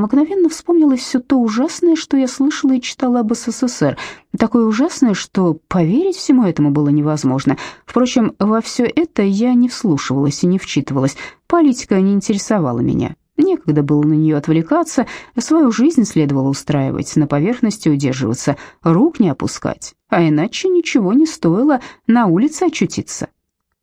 Мгновенно вспомнилось все то ужасное, что я слышала и читала об СССР. Такое ужасное, что поверить всему этому было невозможно. Впрочем, во все это я не вслушивалась и не вчитывалась. Политика не интересовала меня. Некогда было на нее отвлекаться, свою жизнь следовало устраивать, на поверхности удерживаться, рук не опускать, а иначе ничего не стоило на улице очутиться.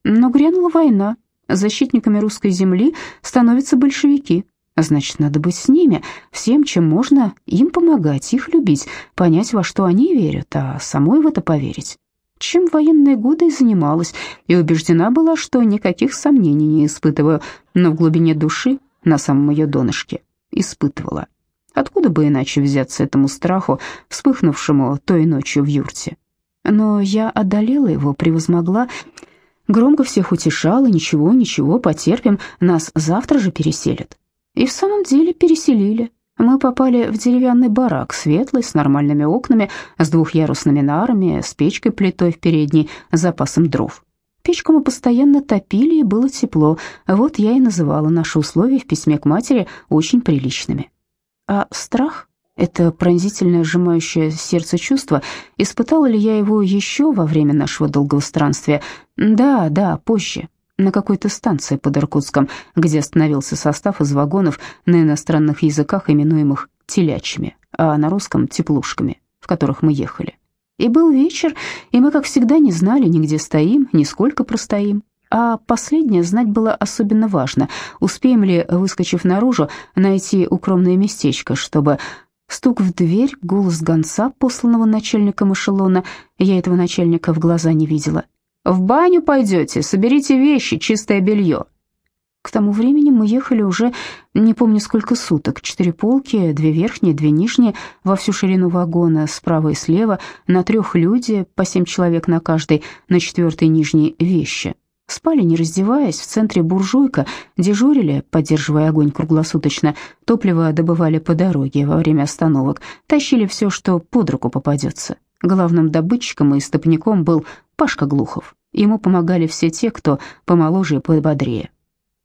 Но грянула война, защитниками русской земли становятся большевики. Значит, надо быть с ними, всем, чем можно, им помогать, их любить, понять, во что они верят, а самой в это поверить. Чем военные годы и занималась, и убеждена была, что никаких сомнений не испытываю, но в глубине души на самом ее донышке, испытывала. Откуда бы иначе взяться этому страху, вспыхнувшему той ночью в юрте? Но я одолела его, превозмогла, громко всех утешала, ничего, ничего, потерпим, нас завтра же переселят. И в самом деле переселили. Мы попали в деревянный барак, светлый, с нормальными окнами, с двухъярусными нарами, с печкой-плитой в передней, с запасом дров. Печку мы постоянно топили, и было тепло. Вот я и называла наши условия в письме к матери очень приличными. А страх, это пронзительное сжимающее сердце чувство, испытала ли я его еще во время нашего долгого странствия? Да, да, позже, на какой-то станции под Иркутском, где остановился состав из вагонов на иностранных языках, именуемых телячьими, а на русском теплушками, в которых мы ехали. И был вечер, и мы, как всегда, не знали ни где стоим, ни сколько простоим. А последнее знать было особенно важно. Успеем ли, выскочив наружу, найти укромное местечко, чтобы... Стук в дверь, голос гонца, посланного начальником эшелона. Я этого начальника в глаза не видела. «В баню пойдете, соберите вещи, чистое белье». К тому времени мы ехали уже не помню сколько суток. Четыре полки, две верхние, две нижние, во всю ширину вагона, справа и слева, на трех люди, по семь человек на каждой, на четвертой нижней вещи. Спали, не раздеваясь, в центре буржуйка, дежурили, поддерживая огонь круглосуточно, топливо добывали по дороге во время остановок, тащили все, что под руку попадется. Главным добытчиком и стопником был Пашка Глухов. Ему помогали все те, кто помоложе и пободрее.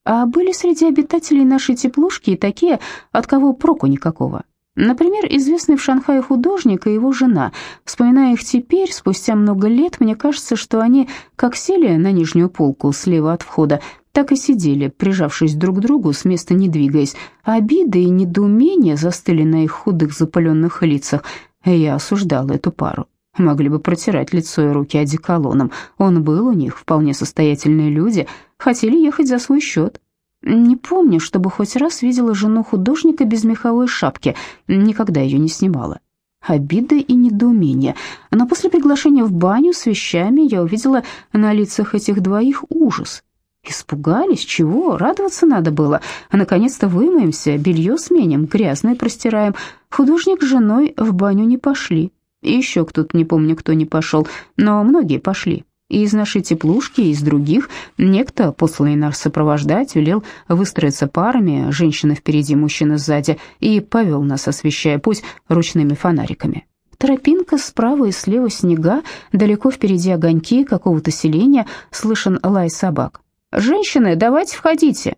А были среди обитателей нашей теплушки и такие, от кого проку никакого. Например, известный в Шанхае художник и его жена. Вспоминая их теперь, спустя много лет, мне кажется, что они как сели на нижнюю полку слева от входа, так и сидели, прижавшись друг к другу, с места не двигаясь. Обиды и недоумение застыли на их худых запаленных лицах. Я осуждала эту пару. Могли бы протирать лицо и руки одеколоном. Он был у них, вполне состоятельные люди, хотели ехать за свой счет. Не помню, чтобы хоть раз видела жену художника без меховой шапки, никогда ее не снимала. Обида и недоумение. Но после приглашения в баню с вещами я увидела на лицах этих двоих ужас. Испугались? Чего? Радоваться надо было. Наконец-то вымоемся, белье сменим, грязное простираем. Художник с женой в баню не пошли. И еще кто-то, не помню, кто не пошел, но многие пошли. И из нашей теплушки, и из других. Некто, посланный нас сопровождать, велел выстроиться парами, женщина впереди, мужчина сзади, и повел нас, освещая путь ручными фонариками. Тропинка справа и слева снега, далеко впереди огоньки какого-то селения, слышен лай собак. «Женщины, давайте входите!»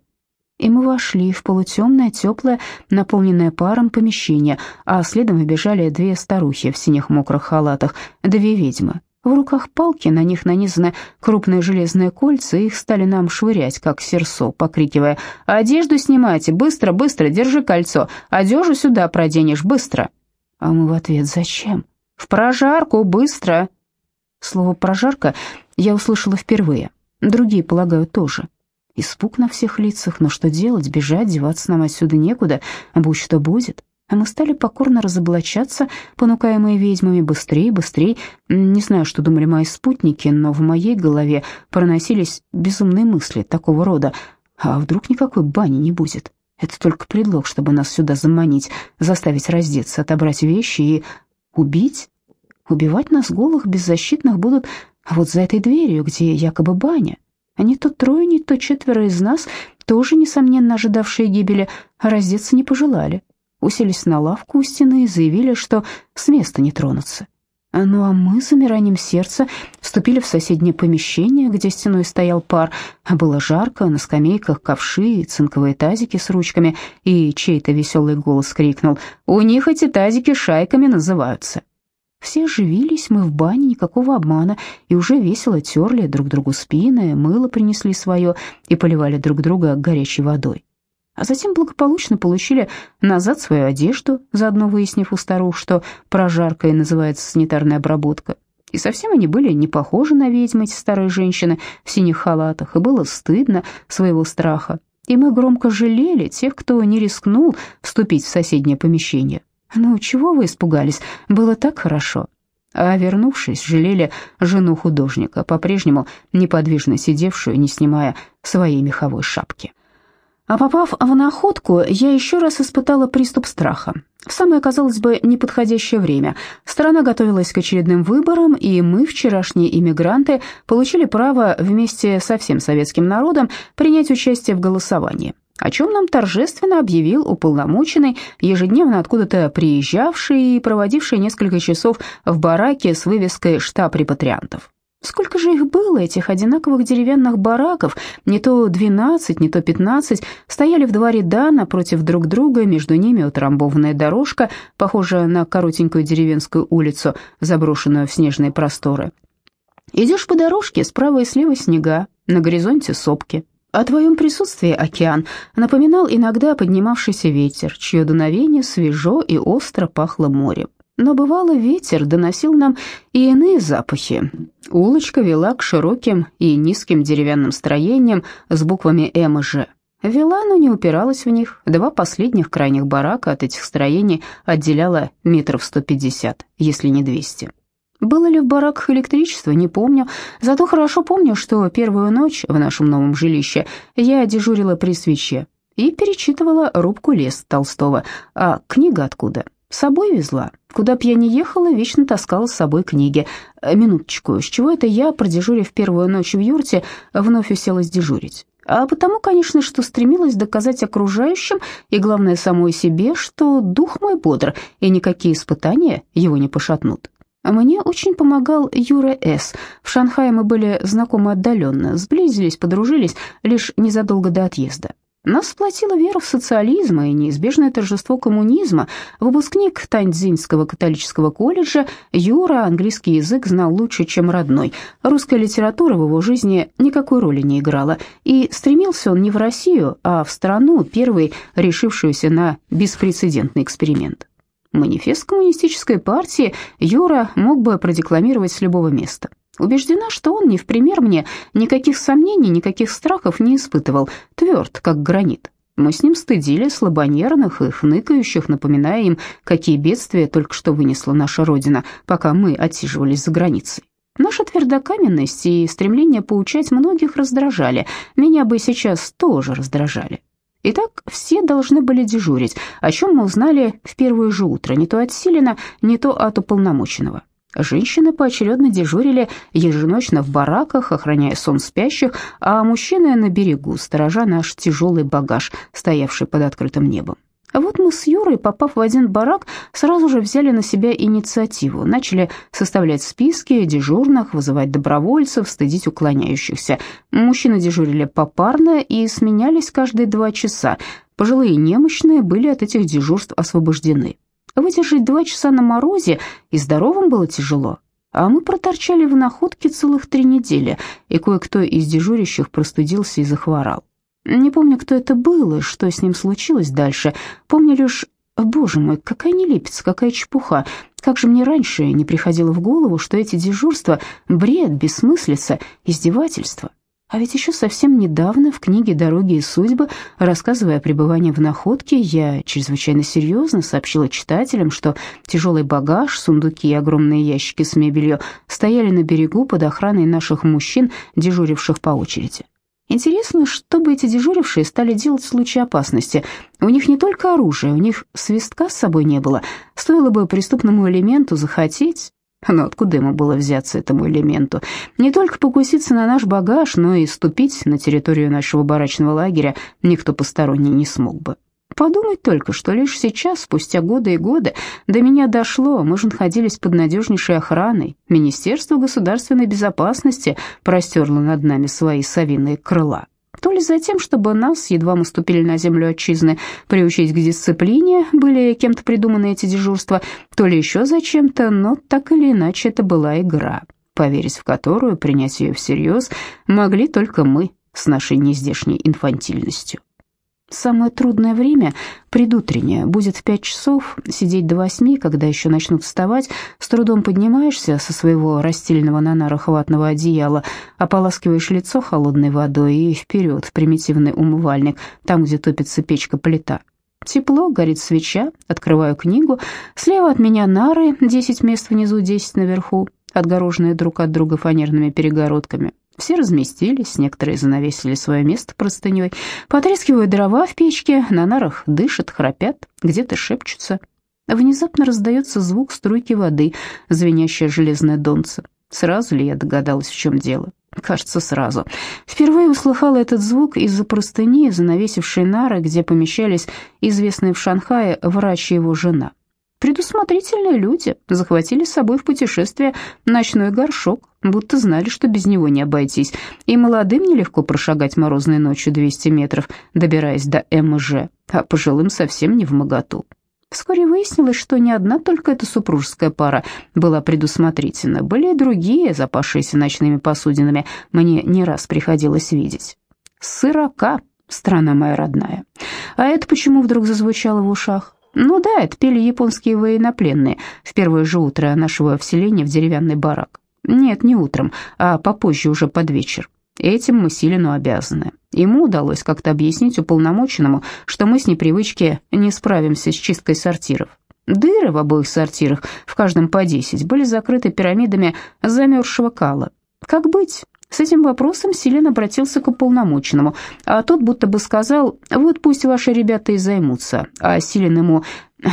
И мы вошли в полутемное, теплое, наполненное паром помещение, а следом выбежали две старухи в синих мокрых халатах, две ведьмы. В руках палки, на них нанизаны крупные железные кольца, их стали нам швырять, как серсо, покрикивая «Одежду снимайте! Быстро, быстро! Держи кольцо! Одежу сюда проденешь! Быстро!» А мы в ответ «Зачем?» «В прожарку! Быстро!» Слово «прожарка» я услышала впервые. Другие, полагаю, тоже. Испуг на всех лицах, но что делать, бежать, деваться нам отсюда некуда, а будь что будет. А мы стали покорно разоблачаться, понукаемые ведьмами, быстрее, быстрее. Не знаю, что думали мои спутники, но в моей голове проносились безумные мысли такого рода. А вдруг никакой бани не будет? Это только предлог, чтобы нас сюда заманить, заставить раздеться, отобрать вещи и убить? Убивать нас голых, беззащитных будут вот за этой дверью, где якобы баня. А не то трое, не то четверо из нас, тоже, несомненно, ожидавшие гибели, раздеться не пожелали. Уселись на лавку у стены и заявили, что с места не тронутся. Ну а мы замиранием сердца вступили в соседнее помещение, где стеной стоял пар. Было жарко, на скамейках ковши, цинковые тазики с ручками, и чей-то веселый голос крикнул «У них эти тазики шайками называются». Все оживились, мы в бане, никакого обмана, и уже весело терли друг другу спины, мыло принесли свое и поливали друг друга горячей водой а затем благополучно получили назад свою одежду, заодно выяснив у старух, что прожарка и называется санитарная обработка. И совсем они были не похожи на ведьм, эти старые женщины в синих халатах, и было стыдно своего страха. И мы громко жалели тех, кто не рискнул вступить в соседнее помещение. Ну, чего вы испугались? Было так хорошо. А вернувшись, жалели жену художника, по-прежнему неподвижно сидевшую, не снимая своей меховой шапки. А попав в находку, я еще раз испытала приступ страха. В самое, казалось бы, неподходящее время. Страна готовилась к очередным выборам, и мы, вчерашние иммигранты, получили право вместе со всем советским народом принять участие в голосовании о чем нам торжественно объявил уполномоченный, ежедневно откуда-то приезжавший и проводивший несколько часов в бараке с вывеской «Штаб репатриантов». Сколько же их было, этих одинаковых деревянных бараков, не то двенадцать, не то пятнадцать, стояли в два ряда напротив друг друга, между ними утрамбованная дорожка, похожая на коротенькую деревенскую улицу, заброшенную в снежные просторы. Идешь по дорожке, справа и слева снега, на горизонте сопки. О твоем присутствии океан напоминал иногда поднимавшийся ветер, чье дуновение свежо и остро пахло морем. Но бывало, ветер доносил нам и иные запахи. Улочка вела к широким и низким деревянным строениям с буквами «М» и «Ж». Вела, но не упиралась в них. Два последних крайних барака от этих строений отделяло метров 150, если не 200. Было ли в бараках электричество, не помню. Зато хорошо помню, что первую ночь в нашем новом жилище я дежурила при свече и перечитывала рубку лес Толстого. А книга откуда? С собой везла. Куда б я ни ехала, вечно таскала с собой книги. Э, минуточку, с чего это я, продежурив первую ночь в юрте, вновь уселась дежурить? А потому, конечно, что стремилась доказать окружающим и, главное, самой себе, что дух мой бодр, и никакие испытания его не пошатнут. Мне очень помогал Юра С. В Шанхае мы были знакомы отдаленно, сблизились, подружились лишь незадолго до отъезда. Нас сплотила вера в социализм и неизбежное торжество коммунизма. Выпускник Таньцзинского католического колледжа Юра английский язык знал лучше, чем родной. Русская литература в его жизни никакой роли не играла, и стремился он не в Россию, а в страну, первой решившуюся на беспрецедентный эксперимент. Манифест коммунистической партии Юра мог бы продекламировать с любого места. Убеждена, что он не в пример мне, никаких сомнений, никаких страхов не испытывал, тверд, как гранит. Мы с ним стыдили слабонервных и хныкающих, напоминая им, какие бедствия только что вынесла наша Родина, пока мы отсиживались за границей. Наша твердокаменность и стремление поучать многих раздражали, меня бы сейчас тоже раздражали. Итак, все должны были дежурить, о чем мы узнали в первое же утро, не то от Силина, не то от уполномоченного. Женщины поочередно дежурили еженочно в бараках, охраняя сон спящих, а мужчины на берегу, сторожа наш тяжелый багаж, стоявший под открытым небом. А вот мы с Юрой, попав в один барак, сразу же взяли на себя инициативу, начали составлять списки дежурных, вызывать добровольцев, стыдить уклоняющихся. Мужчины дежурили попарно и сменялись каждые два часа. Пожилые немощные были от этих дежурств освобождены. Выдержать два часа на морозе и здоровым было тяжело. А мы проторчали в находке целых три недели, и кое-кто из дежурящих простудился и захворал. Не помню, кто это был и что с ним случилось дальше. Помню лишь, боже мой, какая нелепица, какая чепуха. Как же мне раньше не приходило в голову, что эти дежурства — бред, бессмыслица, издевательство. А ведь еще совсем недавно в книге «Дороги и судьбы», рассказывая о пребывании в находке, я чрезвычайно серьезно сообщила читателям, что тяжелый багаж, сундуки и огромные ящики с мебелью стояли на берегу под охраной наших мужчин, дежуривших по очереди. Интересно, что бы эти дежурившие стали делать в случае опасности. У них не только оружие, у них свистка с собой не было. Стоило бы преступному элементу захотеть, но откуда ему было взяться этому элементу? Не только покуситься на наш багаж, но и ступить на территорию нашего барачного лагеря никто посторонний не смог бы. Подумать только, что лишь сейчас, спустя годы и годы, до меня дошло, мы же находились под надежнейшей охраной. Министерство государственной безопасности простерло над нами свои совиные крыла. То ли за тем, чтобы нас, едва мы ступили на землю отчизны, приучить к дисциплине, были кем-то придуманы эти дежурства, то ли еще за чем-то, но так или иначе это была игра, поверить в которую, принять ее всерьез, могли только мы с нашей нездешней инфантильностью. Самое трудное время — предутреннее. Будет в пять часов, сидеть до восьми, когда еще начнут вставать, с трудом поднимаешься со своего расстеленного на нарах ватного одеяла, ополаскиваешь лицо холодной водой и вперед в примитивный умывальник, там, где топится печка-плита. Тепло, горит свеча, открываю книгу. Слева от меня нары, десять мест внизу, десять наверху, отгороженные друг от друга фанерными перегородками. Все разместились, некоторые занавесили свое место простыней, потрескивают дрова в печке, на нарах дышат, храпят, где-то шепчутся. Внезапно раздается звук струйки воды, звенящая железная донца. Сразу ли я догадалась, в чем дело? Кажется, сразу. Впервые услыхала этот звук из-за простыни, занавесившей нары, где помещались известные в Шанхае врач и его жена. Предусмотрительные люди захватили с собой в путешествие ночной горшок, будто знали, что без него не обойтись, и молодым нелегко прошагать морозной ночью 200 метров, добираясь до МЖ, а пожилым совсем не в моготу. Вскоре выяснилось, что не одна только эта супружеская пара была предусмотрительна, были и другие, запавшиеся ночными посудинами, мне не раз приходилось видеть. «Сырока, страна моя родная». А это почему вдруг зазвучало в ушах? Ну да, это пели японские военнопленные в первое же утро нашего вселения в деревянный барак. Нет, не утром, а попозже уже под вечер. Этим мы Силину обязаны. Ему удалось как-то объяснить уполномоченному, что мы с непривычки не справимся с чисткой сортиров. Дыры в обоих сортирах, в каждом по десять, были закрыты пирамидами замерзшего кала. Как быть? С этим вопросом Силен обратился к уполномоченному, а тот будто бы сказал, вот пусть ваши ребята и займутся, а Силен ему,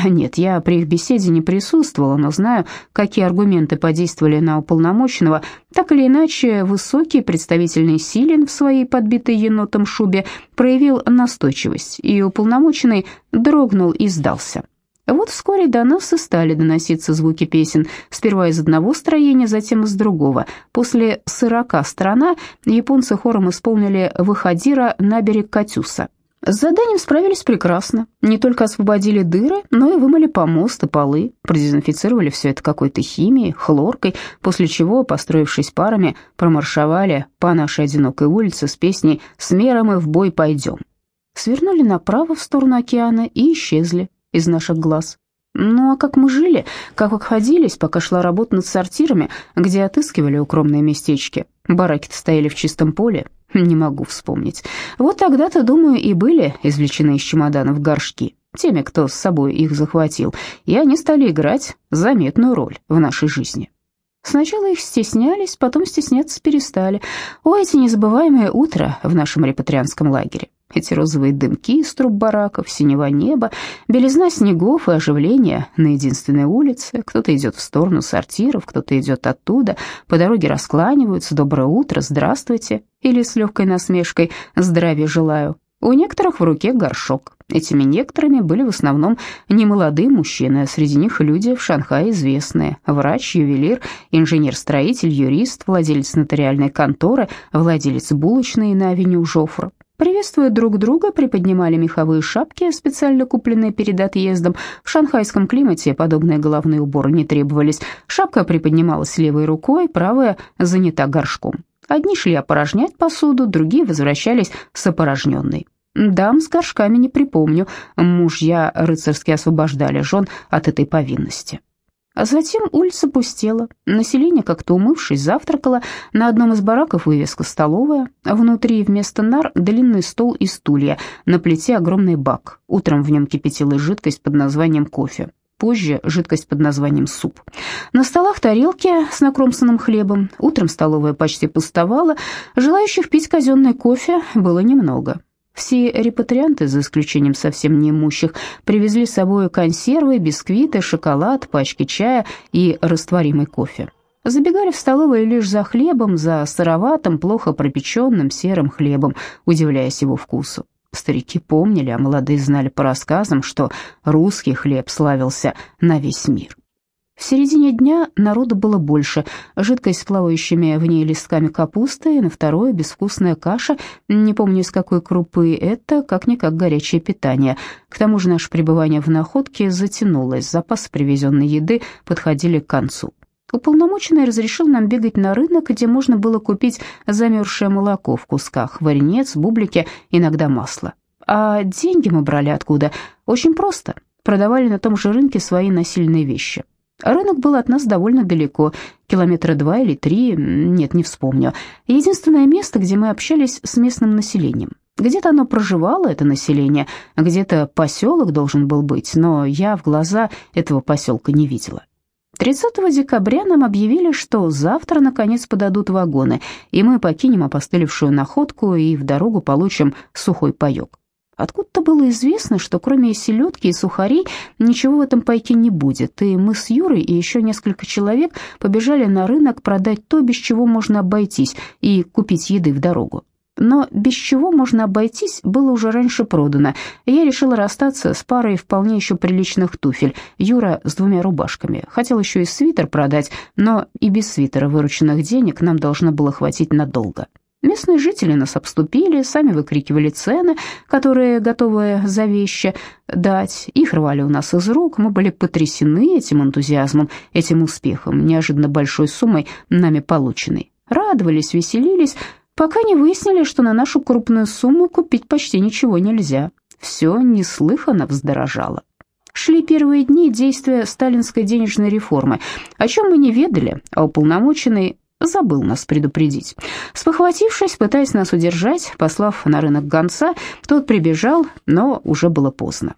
нет, я при их беседе не присутствовала, но знаю, какие аргументы подействовали на уполномоченного, так или иначе, высокий представительный Силен в своей подбитой енотом шубе проявил настойчивость, и уполномоченный дрогнул и сдался. Вот вскоре до нас и стали доноситься звуки песен, сперва из одного строения, затем из другого. После сорока страна японцы хором исполнили «Выходира на берег Катюса». С заданием справились прекрасно. Не только освободили дыры, но и вымыли помост и полы, продезинфицировали все это какой-то химией, хлоркой, после чего, построившись парами, промаршевали по нашей одинокой улице с песней «С мером мы в бой пойдем». Свернули направо в сторону океана и исчезли из наших глаз. Ну а как мы жили, как обходились, пока шла работа над сортирами, где отыскивали укромные местечки? Бараки-то стояли в чистом поле, не могу вспомнить. Вот тогда-то, думаю, и были извлечены из чемоданов горшки, теми, кто с собой их захватил, и они стали играть заметную роль в нашей жизни. Сначала их стеснялись, потом стесняться перестали. О, эти незабываемые утра в нашем репатрианском лагере. Эти розовые дымки из труб бараков, синего неба, белизна снегов и оживление на единственной улице. Кто-то идет в сторону сортиров, кто-то идет оттуда, по дороге раскланиваются «Доброе утро», «Здравствуйте» или с легкой насмешкой «Здравия желаю». У некоторых в руке горшок. Этими некоторыми были в основном немолодые мужчины, а среди них люди в Шанхае известные. Врач, ювелир, инженер-строитель, юрист, владелец нотариальной конторы, владелец булочной на авеню Жофра. Приветствуя друг друга, приподнимали меховые шапки, специально купленные перед отъездом. В шанхайском климате подобные головные уборы не требовались. Шапка приподнималась левой рукой, правая занята горшком. Одни шли опорожнять посуду, другие возвращались с опорожненной. Дам с горшками не припомню, мужья рыцарски освобождали жен от этой повинности. А затем улица пустела. Население, как-то умывшись, завтракало. На одном из бараков вывеска «Столовая». Внутри вместо нар длинный стол и стулья. На плите огромный бак. Утром в нем кипятилась жидкость под названием кофе. Позже жидкость под названием суп. На столах тарелки с накромсанным хлебом. Утром столовая почти пустовала. Желающих пить казенный кофе было немного. Все репатрианты, за исключением совсем неимущих, привезли с собой консервы, бисквиты, шоколад, пачки чая и растворимый кофе. Забегали в столовую лишь за хлебом, за сыроватым, плохо пропеченным серым хлебом, удивляясь его вкусу. Старики помнили, а молодые знали по рассказам, что русский хлеб славился на весь мир. В середине дня народу было больше. Жидкость с плавающими в ней листками капусты, и на второе безвкусная каша, не помню из какой крупы, это как-никак горячее питание. К тому же наше пребывание в находке затянулось, запасы привезенной еды подходили к концу. Уполномоченный разрешил нам бегать на рынок, где можно было купить замерзшее молоко в кусках, варенец, бублики, иногда масло. А деньги мы брали откуда? Очень просто. Продавали на том же рынке свои насильные вещи. Рынок был от нас довольно далеко, километра два или три, нет, не вспомню. Единственное место, где мы общались с местным населением. Где-то оно проживало, это население, где-то поселок должен был быть, но я в глаза этого поселка не видела. 30 декабря нам объявили, что завтра, наконец, подадут вагоны, и мы покинем опостылевшую находку и в дорогу получим сухой паёк. Откуда-то было известно, что кроме селедки и сухарей ничего в этом пайке не будет, и мы с Юрой и еще несколько человек побежали на рынок продать то, без чего можно обойтись, и купить еды в дорогу. Но без чего можно обойтись, было уже раньше продано. Я решила расстаться с парой вполне еще приличных туфель, Юра с двумя рубашками. Хотел еще и свитер продать, но и без свитера вырученных денег нам должно было хватить надолго. Местные жители нас обступили, сами выкрикивали цены, которые готовы за вещи дать. Их рвали у нас из рук, мы были потрясены этим энтузиазмом, этим успехом, неожиданно большой суммой нами полученной. Радовались, веселились, пока не выяснили, что на нашу крупную сумму купить почти ничего нельзя. Все неслыханно вздорожало. Шли первые дни действия сталинской денежной реформы, о чем мы не ведали, а уполномоченный забыл нас предупредить. Спохватившись, пытаясь нас удержать, послав на рынок гонца, тот прибежал, но уже было поздно.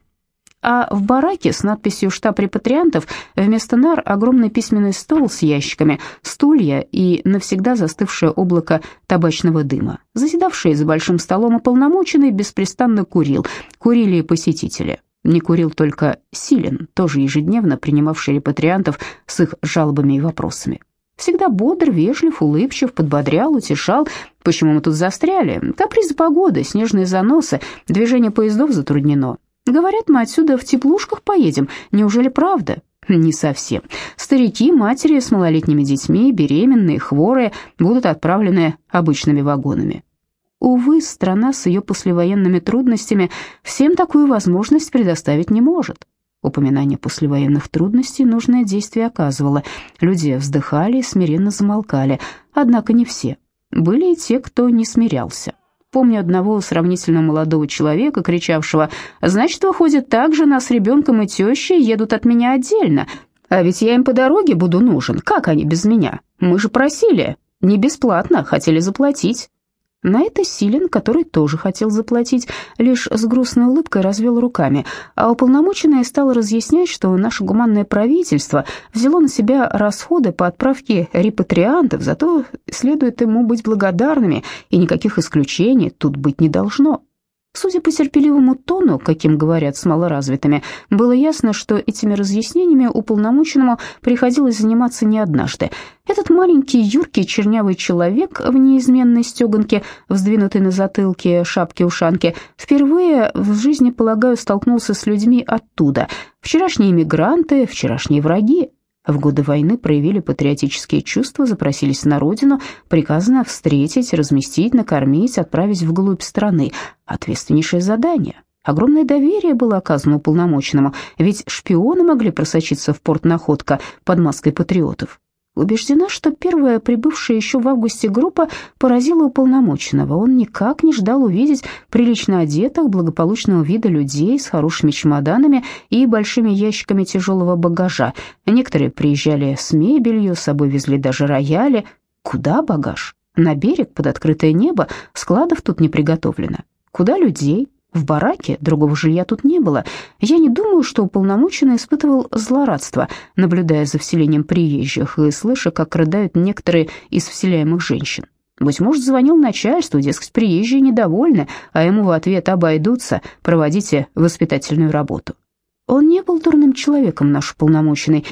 А в бараке с надписью «Штаб репатриантов» вместо нар огромный письменный стол с ящиками, стулья и навсегда застывшее облако табачного дыма. Заседавший за большим столом ополномоченный беспрестанно курил. Курили и посетители. Не курил только Силин, тоже ежедневно принимавший репатриантов с их жалобами и вопросами. Всегда бодр, вежлив, улыбчив, подбодрял, утешал. Почему мы тут застряли? Капризы погоды, снежные заносы, движение поездов затруднено. Говорят, мы отсюда в теплушках поедем. Неужели правда? Не совсем. Старики, матери с малолетними детьми, беременные, хворые будут отправлены обычными вагонами. Увы, страна с ее послевоенными трудностями всем такую возможность предоставить не может. Упоминание послевоенных трудностей нужное действие оказывало. Люди вздыхали и смиренно замолкали, однако не все. Были и те, кто не смирялся. Помню одного сравнительно молодого человека, кричавшего «Значит, выходит, так жена с ребенком и тещей едут от меня отдельно, а ведь я им по дороге буду нужен, как они без меня? Мы же просили, не бесплатно, хотели заплатить». На это Силин, который тоже хотел заплатить, лишь с грустной улыбкой развел руками, а уполномоченный стал разъяснять, что наше гуманное правительство взяло на себя расходы по отправке репатриантов, зато следует ему быть благодарными, и никаких исключений тут быть не должно. Судя по терпеливому тону, каким говорят с малоразвитыми, было ясно, что этими разъяснениями уполномоченному приходилось заниматься не однажды. Этот маленький, юркий, чернявый человек в неизменной стеганке, вздвинутой на затылке шапки-ушанки, впервые в жизни, полагаю, столкнулся с людьми оттуда. Вчерашние эмигранты, вчерашние враги. В годы войны проявили патриотические чувства, запросились на родину, приказано встретить, разместить, накормить, отправить вглубь страны. Ответственнейшее задание. Огромное доверие было оказано уполномоченному, ведь шпионы могли просочиться в порт Находка под маской патриотов. Убеждена, что первая прибывшая еще в августе группа поразила уполномоченного. Он никак не ждал увидеть прилично одетых, благополучного вида людей с хорошими чемоданами и большими ящиками тяжелого багажа. Некоторые приезжали с мебелью, с собой везли даже рояли. Куда багаж? На берег, под открытое небо, складов тут не приготовлено. Куда людей? В бараке другого жилья тут не было. Я не думаю, что уполномоченный испытывал злорадство, наблюдая за вселением приезжих и слыша, как рыдают некоторые из вселяемых женщин. Быть может, звонил начальству, дескать, приезжие недовольны, а ему в ответ обойдутся, проводите воспитательную работу. Он не был дурным человеком, наш уполномоченный.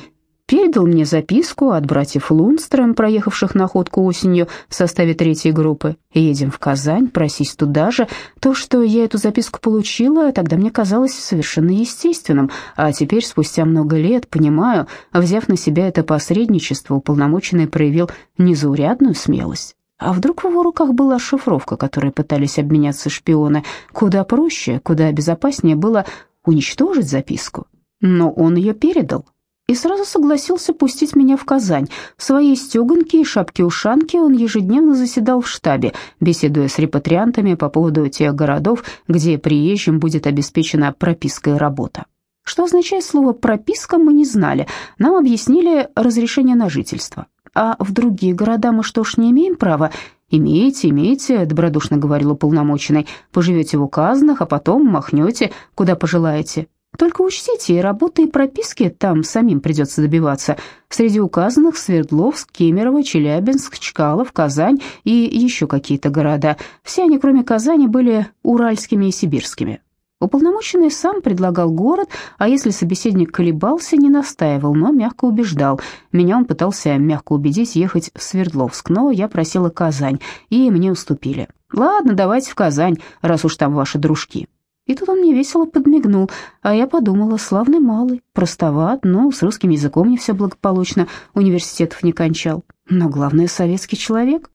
Перед передал мне записку от братьев Лунстрем, проехавших находку осенью в составе третьей группы. Едем в Казань, просись туда же. То, что я эту записку получила, тогда мне казалось совершенно естественным, а теперь, спустя много лет, понимаю, взяв на себя это посредничество, уполномоченный проявил незаурядную смелость. А вдруг в его руках была шифровка, которой пытались обменяться шпионы? Куда проще, куда безопаснее было уничтожить записку. Но он ее передал и сразу согласился пустить меня в Казань. В своей стеганке и шапке-ушанке он ежедневно заседал в штабе, беседуя с репатриантами по поводу тех городов, где приезжим будет обеспечена прописка и работа. Что означает слово «прописка» мы не знали, нам объяснили разрешение на жительство. А в другие города мы что ж не имеем права? «Имеете, имеете», — добродушно говорил уполномоченный, «поживете в указанных, а потом махнете, куда пожелаете. Только учтите, и работы, и прописки там самим придется добиваться. Среди указанных Свердловск, Кемерово, Челябинск, Чкалов, Казань и еще какие-то города. Все они, кроме Казани, были уральскими и сибирскими. Уполномоченный сам предлагал город, а если собеседник колебался, не настаивал, но мягко убеждал. Меня он пытался мягко убедить ехать в Свердловск, но я просила Казань, и мне уступили. «Ладно, давайте в Казань, раз уж там ваши дружки». И тут он мне весело подмигнул, а я подумала, славный малый, простоват, но с русским языком не все благополучно, университетов не кончал. Но главное, советский человек,